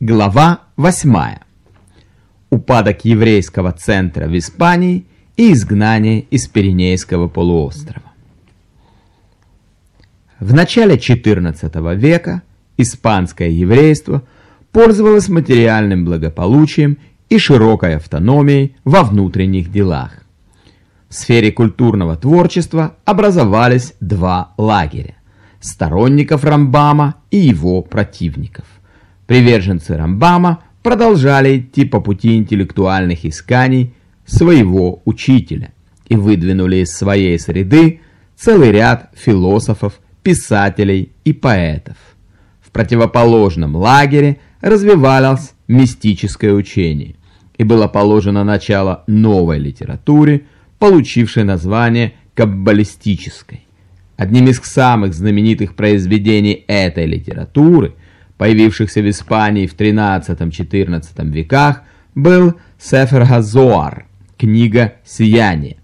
Глава 8. Упадок еврейского центра в Испании и изгнание из Пиренейского полуострова. В начале XIV века испанское еврейство пользовалось материальным благополучием и широкой автономией во внутренних делах. В сфере культурного творчества образовались два лагеря – сторонников Рамбама и его противников. Приверженцы Рамбама продолжали идти по пути интеллектуальных исканий своего учителя и выдвинули из своей среды целый ряд философов, писателей и поэтов. В противоположном лагере развивалось мистическое учение, и было положено начало новой литературе, получившей название каббалистической. Одним из самых знаменитых произведений этой литературы – появившихся в Испании в 13-14 веках, был Сефер Газоар, книга «Сияние».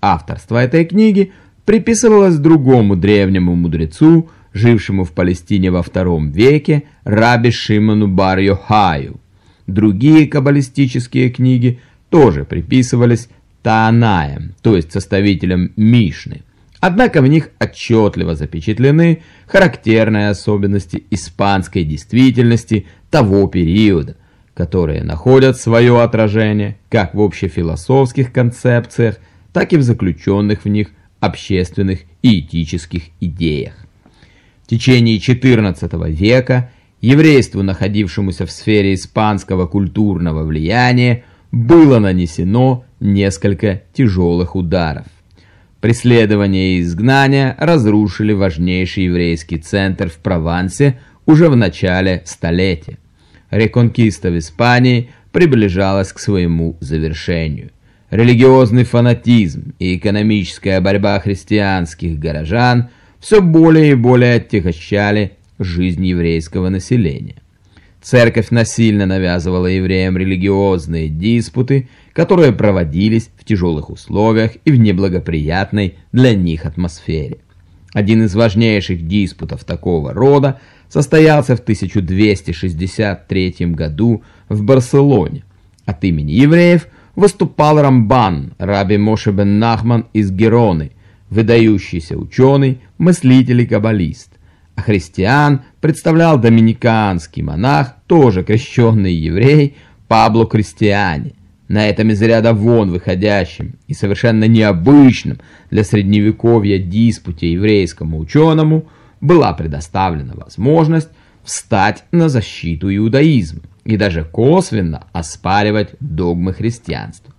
Авторство этой книги приписывалось другому древнему мудрецу, жившему в Палестине во II веке, раби Шимону Бар-Йохаю. Другие каббалистические книги тоже приписывались Таанаям, то есть составителям Мишны. Однако в них отчетливо запечатлены характерные особенности испанской действительности того периода, которые находят свое отражение как в общефилософских концепциях, так и в заключенных в них общественных и этических идеях. В течение XIV века еврейству, находившемуся в сфере испанского культурного влияния, было нанесено несколько тяжелых ударов. Преследование и изгнание разрушили важнейший еврейский центр в Провансе уже в начале столетия. Реконкиста в Испании приближалась к своему завершению. Религиозный фанатизм и экономическая борьба христианских горожан все более и более отягощали жизнь еврейского населения. Церковь насильно навязывала евреям религиозные диспуты, которые проводились в тяжелых условиях и в неблагоприятной для них атмосфере. Один из важнейших диспутов такого рода состоялся в 1263 году в Барселоне. От имени евреев выступал Рамбан, раби Моше бен Нахман из Героны, выдающийся ученый, мыслитель и каббалист христиан представлял доминиканский монах, тоже крещенный еврей, Пабло Кристиане. На этом из ряда вон выходящем и совершенно необычном для средневековья диспуте еврейскому ученому была предоставлена возможность встать на защиту иудаизма и даже косвенно оспаривать догмы христианства.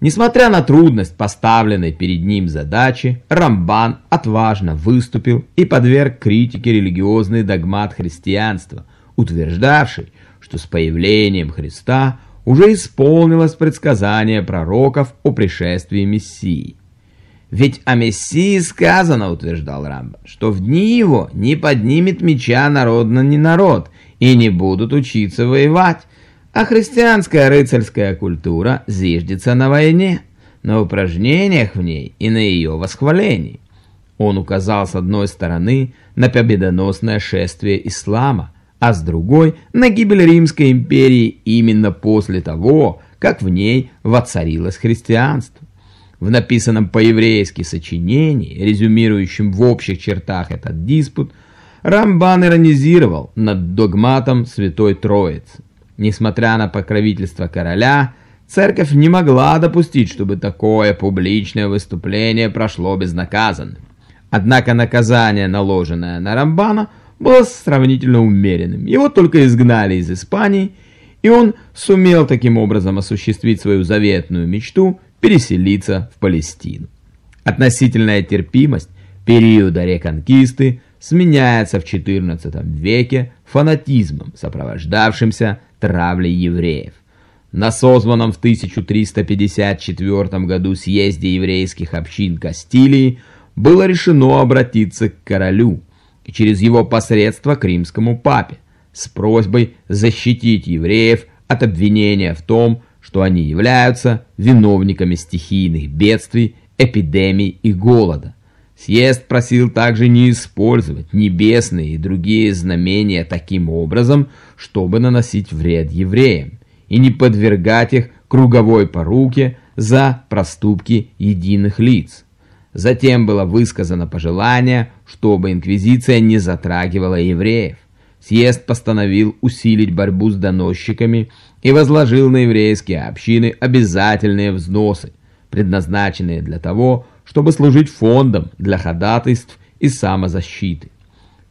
Несмотря на трудность поставленной перед ним задачи, Рамбан отважно выступил и подверг критике религиозный догмат христианства, утверждавший, что с появлением Христа уже исполнилось предсказание пророков о пришествии Мессии. Ведь о Мессии сказано, утверждал Рамбан, что в дни его не поднимет меча народ на не народ и не будут учиться воевать, а христианская рыцарская культура зиждется на войне, на упражнениях в ней и на ее восхвалении. Он указал с одной стороны на победоносное шествие ислама, а с другой на гибель Римской империи именно после того, как в ней воцарилось христианство. В написанном по-еврейски сочинении, резюмирующем в общих чертах этот диспут, Рамбан иронизировал над догматом Святой Троицы. Несмотря на покровительство короля, церковь не могла допустить, чтобы такое публичное выступление прошло безнаказанным. Однако наказание, наложенное на Рамбана, было сравнительно умеренным. Его только изгнали из Испании, и он сумел таким образом осуществить свою заветную мечту переселиться в Палестину. Относительная терпимость периода реконкисты сменяется в XIV веке фанатизмом, сопровождавшимся травлей евреев. На созванном в 1354 году съезде еврейских общин Кастилии было решено обратиться к королю и через его посредство к римскому папе с просьбой защитить евреев от обвинения в том, что они являются виновниками стихийных бедствий, эпидемий и голода. Съезд просил также не использовать небесные и другие знамения таким образом, чтобы наносить вред евреям, и не подвергать их круговой поруке за проступки единых лиц. Затем было высказано пожелание, чтобы инквизиция не затрагивала евреев. Съезд постановил усилить борьбу с доносчиками и возложил на еврейские общины обязательные взносы, предназначенные для того, чтобы служить фондом для ходатайств и самозащиты.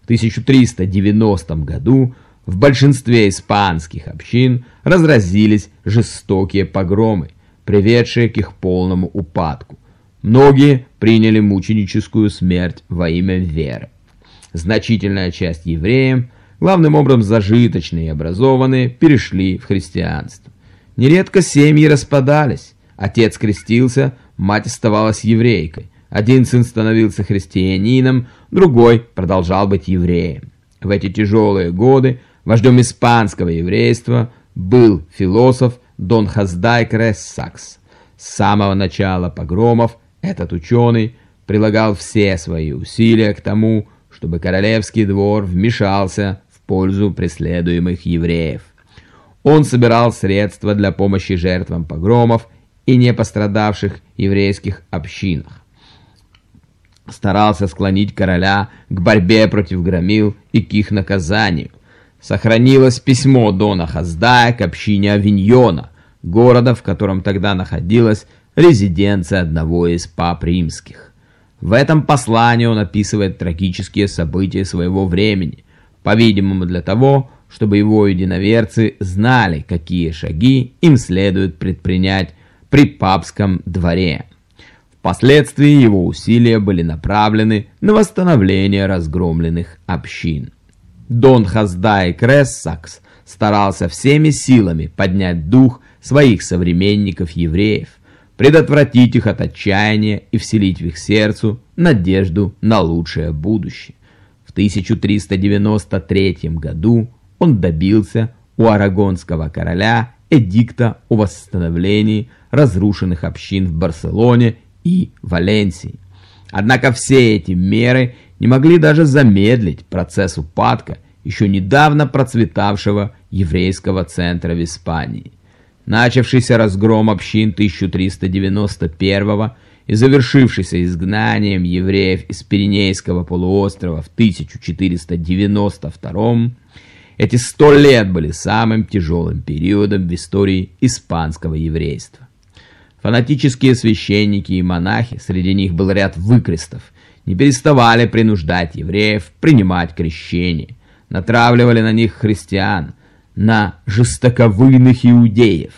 В 1390 году в большинстве испанских общин разразились жестокие погромы, приведшие к их полному упадку. Многие приняли мученическую смерть во имя веры. Значительная часть евреев, главным образом зажиточные и образованные, перешли в христианство. Нередко семьи распадались. Отец крестился, Мать оставалась еврейкой. Один сын становился христианином, другой продолжал быть евреем. В эти тяжелые годы вождем испанского еврейства был философ Дон Хаздай Крессакс. С самого начала погромов этот ученый прилагал все свои усилия к тому, чтобы королевский двор вмешался в пользу преследуемых евреев. Он собирал средства для помощи жертвам погромов и не пострадавших еврейских общинах. Старался склонить короля к борьбе против громил и к их наказанию. Сохранилось письмо Дона Хаздая к общине Авиньона, города, в котором тогда находилась резиденция одного из пап римских. В этом послании он описывает трагические события своего времени, по-видимому для того, чтобы его единоверцы знали, какие шаги им следует предпринять при папском дворе. Впоследствии его усилия были направлены на восстановление разгромленных общин. Дон Хаздай Крессакс старался всеми силами поднять дух своих современников-евреев, предотвратить их от отчаяния и вселить в их сердцу надежду на лучшее будущее. В 1393 году он добился у арагонского короля эдикта о восстановлении разрушенных общин в Барселоне и Валенсии. Однако все эти меры не могли даже замедлить процесс упадка еще недавно процветавшего еврейского центра в Испании. Начавшийся разгром общин 1391 и завершившийся изгнанием евреев из Пиренейского полуострова в 1492 эти сто лет были самым тяжелым периодом в истории испанского еврейства. Фанатические священники и монахи, среди них был ряд выкрестов, не переставали принуждать евреев принимать крещение, натравливали на них христиан, на жестоковыйных иудеев.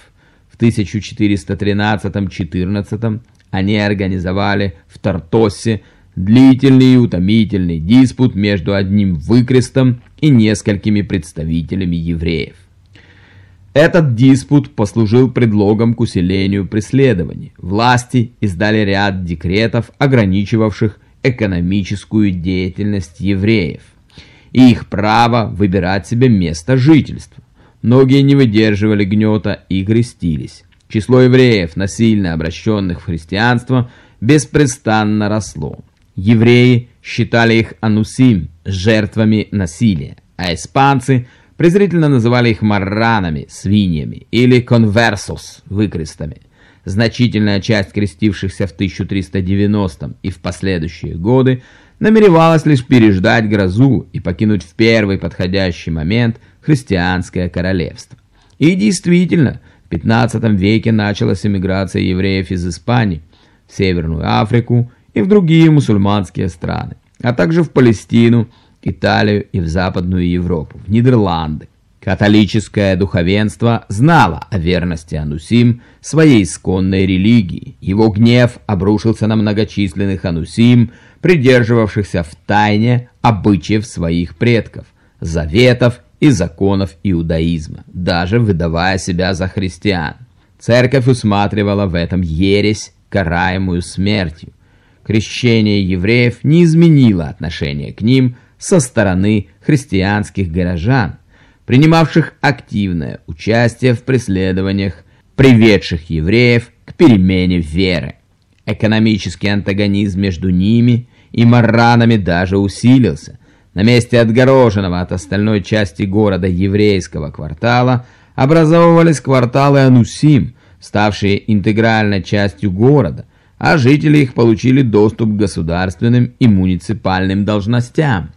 В 1413-14 они организовали в Тартосе длительный и утомительный диспут между одним выкрестом и несколькими представителями евреев. Этот диспут послужил предлогом к усилению преследований. Власти издали ряд декретов, ограничивавших экономическую деятельность евреев и их право выбирать себе место жительства. Многие не выдерживали гнета и крестились. Число евреев, насильно обращенных в христианство, беспрестанно росло. Евреи считали их анусим, жертвами насилия, а испанцы – Презрительно называли их марранами, свиньями или конверсус, выкрестами. Значительная часть крестившихся в 1390 и в последующие годы намеревалась лишь переждать грозу и покинуть в первый подходящий момент христианское королевство. И действительно, в 15 веке началась эмиграция евреев из Испании в Северную Африку и в другие мусульманские страны, а также в Палестину, Италию и в Западную Европу, в Нидерланды. Католическое духовенство знало о верности Анусим своей исконной религии. Его гнев обрушился на многочисленных Анусим, придерживавшихся в тайне обычаев своих предков, заветов и законов иудаизма, даже выдавая себя за христиан. Церковь усматривала в этом ересь, караемую смертью. Крещение евреев не изменило отношение к ним – со стороны христианских горожан, принимавших активное участие в преследованиях, приведших евреев к перемене веры. Экономический антагонизм между ними и маранами даже усилился. На месте отгороженного от остальной части города еврейского квартала образовывались кварталы Анусим, ставшие интегральной частью города, а жители их получили доступ к государственным и муниципальным должностям.